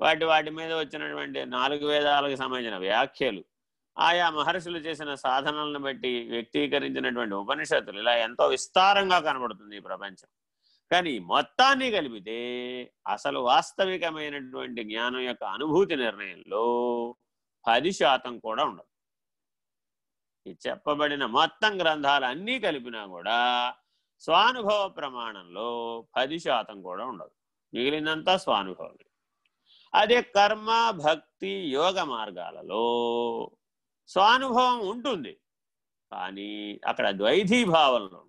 వాటి వాటి మీద వచ్చినటువంటి నాలుగు వేదాలకు సంబంధించిన వ్యాఖ్యలు. ఆయా మహర్షులు చేసిన సాధనలను బట్టి వ్యక్తీకరించినటువంటి ఉపనిషత్తులు ఇలా ఎంతో విస్తారంగా కనబడుతుంది ఈ ప్రపంచం. కానీ మొత్తాన్ని కలిపితే అసలు వాస్తవికమైనటువంటి జ్ఞానం యొక్క అనుభూతి నిర్ణయంలో పది శాతం కూడా ఉండదు. ఈ చెప్పబడిన మొత్తం గ్రంథాలు అన్నీ కలిపినా కూడా స్వానుభవ ప్రమాణంలో పది శాతం కూడా ఉండదు. మిగిలినంతా స్వానుభవమే. అదే కర్మ భక్తి యోగ మార్గాలలో స్వానుభవం ఉంటుంది. కానీ అక్కడ ద్వైధీభావంలో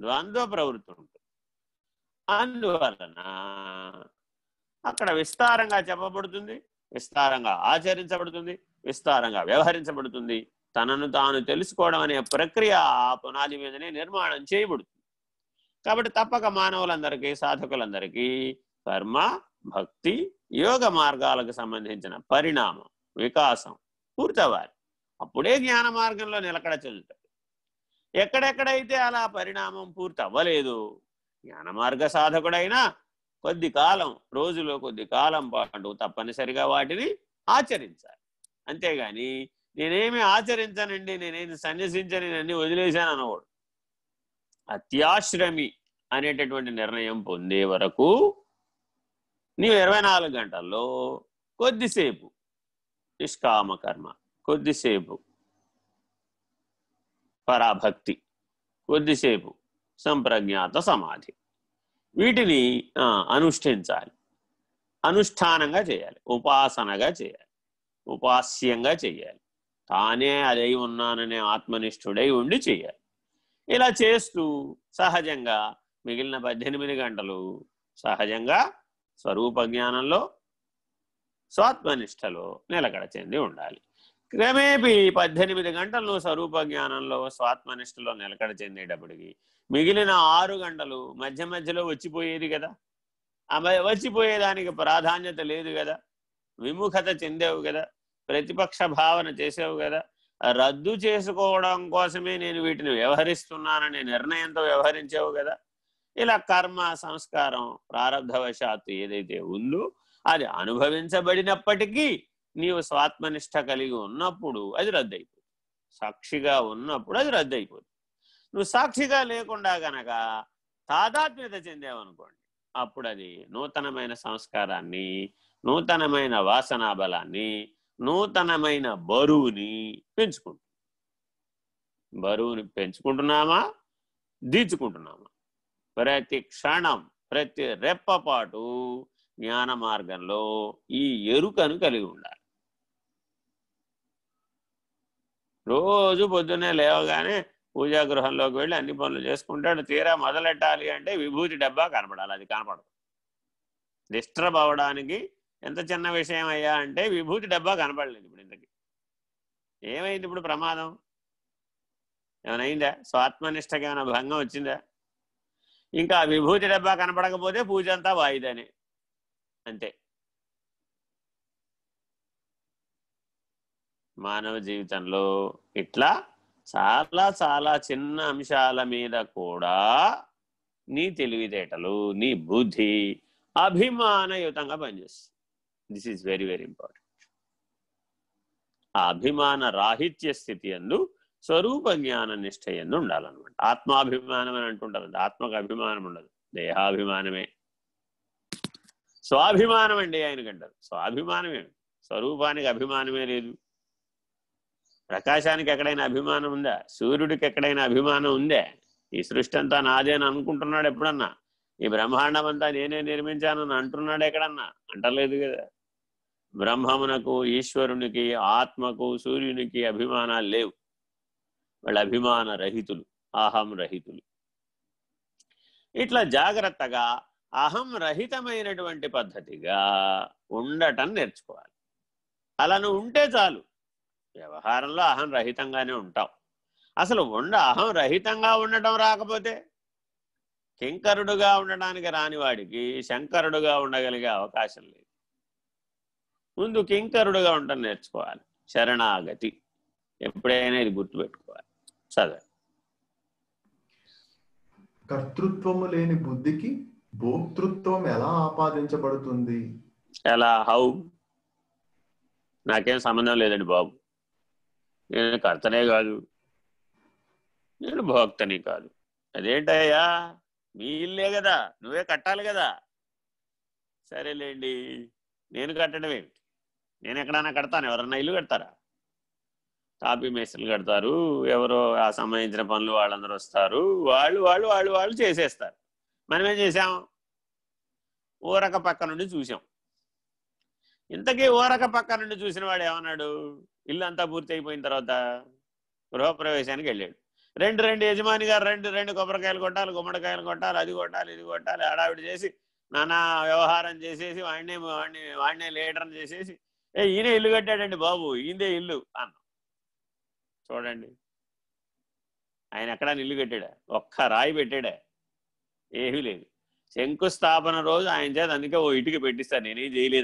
ద్వంద్వ ప్రవృత్తి ఉంటుంది అందువలన అక్కడ విస్తారంగా చెప్పబడుతుంది విస్తారంగా ఆచరించబడుతుంది విస్తారంగా వ్యవహరించబడుతుంది. తనను తాను తెలుసుకోవడం అనే ప్రక్రియ ఆ పునాది మీదనే నిర్మాణం చేయబడుతుంది. కాబట్టి తప్పక మానవులందరికీ సాధకులందరికీ కర్మ భక్తి యోగ మార్గాలకు సంబంధించిన పరిణామం వికాసం పూర్తవ్వాలి. అప్పుడే జ్ఞాన మార్గంలో నిలకడ చెందుతాడు ఎక్కడెక్కడైతే అలా పరిణామం పూర్తవ్వలేదు జ్ఞాన మార్గ సాధకుడైనా కొద్ది కాలం రోజులో కొద్ది కాలం పాటు తప్పనిసరిగా వాటిని ఆచరించాలి. అంతేగాని నేనేమి ఆచరించనండి నేనేమి సన్యసించని అన్ని వదిలేశాను అనకూడదు. అత్యాశ్రమి అనేటటువంటి నిర్ణయం పొందే వరకు నీవు ఇరవై నాలుగు గంటల్లో కొద్దిసేపు నిష్కామ కర్మ కొద్దిసేపు పరాభక్తి కొద్దిసేపు సంప్రజ్ఞాత సమాధి. వీటిని అనుష్ఠించాలి. అనుష్ఠానంగా చేయాలి. ఉపాసనగా చేయాలి. ఉపాస్యంగా చేయాలి. తానే అదై ఉన్నాననే ఆత్మనిష్ఠుడై ఉండి చేయాలి. ఇలా చేస్తూ సహజంగా మిగిలిన పద్దెనిమిది గంటలు సహజంగా స్వరూప జ్ఞానంలో స్వాత్మనిష్టలో నిలకడ చెంది ఉండాలి. క్రమేపీ పద్దెనిమిది గంటలు స్వరూప జ్ఞానంలో స్వాత్మనిష్టలో నిలకడ చెందేటప్పటికి మిగిలిన ఆరు గంటలు మధ్య మధ్యలో వచ్చిపోయేది కదా. వచ్చిపోయేదానికి ప్రాధాన్యత లేదు కదా. విముఖత చెందేవు కదా. ప్రతిపక్ష భావన చేసావు కదా. రద్దు చేసుకోవడం కోసమే నేను వీటిని వ్యవహరిస్తున్నాననే నిర్ణయంతో వ్యవహరించావు కదా. ఇలా కర్మ సంస్కారం ప్రారంధవశాత్తు ఏదైతే ఉందో అది అనుభవించబడినప్పటికీ నీవు స్వాత్మనిష్ట కలిగి ఉన్నప్పుడు అది రద్దయిపోతుంది. సాక్షిగా ఉన్నప్పుడు అది రద్దయిపోతుంది. నువ్వు సాక్షిగా లేకుండా గనక తాదాత్మ్యత చెందావనుకోండి అప్పుడు అది నూతనమైన సంస్కారాన్ని నూతనమైన వాసనా బలాన్ని నూతనమైన బరువుని పెంచుకుంటుంది. బరువుని పెంచుకుంటున్నామా? దీచుకుంటున్నామా? ప్రతి క్షణం ప్రతి రెప్పపాటు జ్ఞాన మార్గంలో ఈ ఎరుకను కలిగి ఉండాలి. రోజు పొద్దున్నే లేవగానే పూజా గృహంలోకి వెళ్ళి అన్ని పనులు చేసుకుంటాడు. తీరా మొదలెట్టాలి అంటే విభూతి డబ్బా కనపడాలి అది కనపడదు. డిస్టర్బ్ అవ్వడానికి ఎంత చిన్న విషయం అయ్యా అంటే విభూతి డబ్బా కనపడలేదు ఇప్పుడు ఇంతకి. ఏమైంది ఇప్పుడు ప్రమాదం? ఏమైనా అయిందా? స్వాత్మనిష్టకి ఏమైనా భంగం వచ్చిందా? ఇంకా విభూతి డబ్బా కనపడకపోతే పూజ అంతా వాయిదానే. అంతే. మానవ జీవితంలో ఇట్లా చాలా చాలా చిన్న అంశాల మీద కూడా నీ తెలివితేటలు నీ బుద్ధి అభిమానయుతంగా పనిచేస్తుంది this is very very important ఆ అభిమాన రాహిత్య స్థితి అందు స్వరూప జ్ఞాన నిష్ట ఎందు ఉండాలన్నమాట. ఆత్మాభిమానం అని అంటుంటారు ఆత్మకు అభిమానం ఉండదు. దేహాభిమానమే. స్వాభిమానం అండి ఆయనకంటారు స్వాభిమానమే. స్వరూపానికి అభిమానమే లేదు. ప్రకాశానికి ఎక్కడైనా అభిమానం ఉందా? సూర్యుడికి ఎక్కడైనా అభిమానం ఉందే? ఈ సృష్టి అంతా నాదే అని అనుకుంటున్నాడు ఎప్పుడన్నా? ఈ బ్రహ్మాండం అంతా నేనే నిర్మించానని అంటున్నాడు ఎక్కడన్నా? అంటలేదు కదా. బ్రహ్మమునకు ఈశ్వరునికి ఆత్మకు సూర్యునికి అభిమానాలు లేవు. వాళ్ళ అభిమాన రహితులు అహం రహితులు. ఇట్లా జాగ్రత్తగా అహం రహితమైనటువంటి పద్ధతిగా ఉండటం నేర్చుకోవాలి. అలా నువ్వు ఉంటే చాలు. వ్యవహారంలో అహం రహితంగానే ఉంటావు అసలు ఉండ అహం రహితంగా ఉండటం రాకపోతే కింకరుడుగా ఉండడానికి రాని వాడికి శంకరుడుగా ఉండగలిగే అవకాశం లేదు. ముందు కింకరుడుగా ఉండటం నేర్చుకోవాలి. శరణాగతి. ఎప్పుడైనా ఇది గుర్తుపెట్టుకోవాలి. చదవండి కర్తృత్వము లేని బుద్ధికి భోక్తృత్వం ఎలా ఆపాదించబడుతుంది? ఎలా? హౌ నాకేం సంబంధం లేదండి బాబు. నేను కర్తనే కాదు. నేను భోక్తని కాదు. అదేంటయ్యా? మీ ఇల్లే కదా. నువ్వే కట్టాలి కదా. సరేలేండి. నేను కట్టడం ఏమిటి? నేను ఎక్కడైనా కడతాను. ఎవరన్నా ఇల్లు కడతారా? కాపీ మేస్త్రులు కడతారు. ఎవరో ఆ సంబంధించిన పనులు వాళ్ళందరూ వస్తారు. వాళ్ళు వాళ్ళు వాళ్ళు వాళ్ళు చేసేస్తారు. మనం ఏం చేసాం ఊరక పక్క నుండి చూసాం ఇంతకీ ఊరక పక్క నుండి చూసిన వాడు ఏమన్నాడు? ఇల్లు అంతా పూర్తి అయిపోయిన తర్వాత గృహప్రవేశానికి వెళ్ళాడు. రెండు రెండు యజమాని గారు రెండు రెండు కొబ్బరికాయలు కొట్టాలి గుమ్మడికాయలు కొట్టాలి అది కొట్టాలి ఇది కొట్టాలి హడావిడి చేసి నానా వ్యవహారం చేసేసి వాడినే వాడిని వాడినే లీడర్ చేసేసి ఏ ఈయన ఇల్లు కట్టాడండి బాబు ఈయనదే ఇల్లు అన్న. చూడండి. ఆయన ఎక్కడ నిల్లు కట్టాడా ఒక్క రాయి పెట్టాడా? ఏమీ లేదు. శంకుస్థాపన రోజు ఆయన చేత అందుకే ఓ ఇటుక పెట్టిస్తాను నేనేం చేయలేదు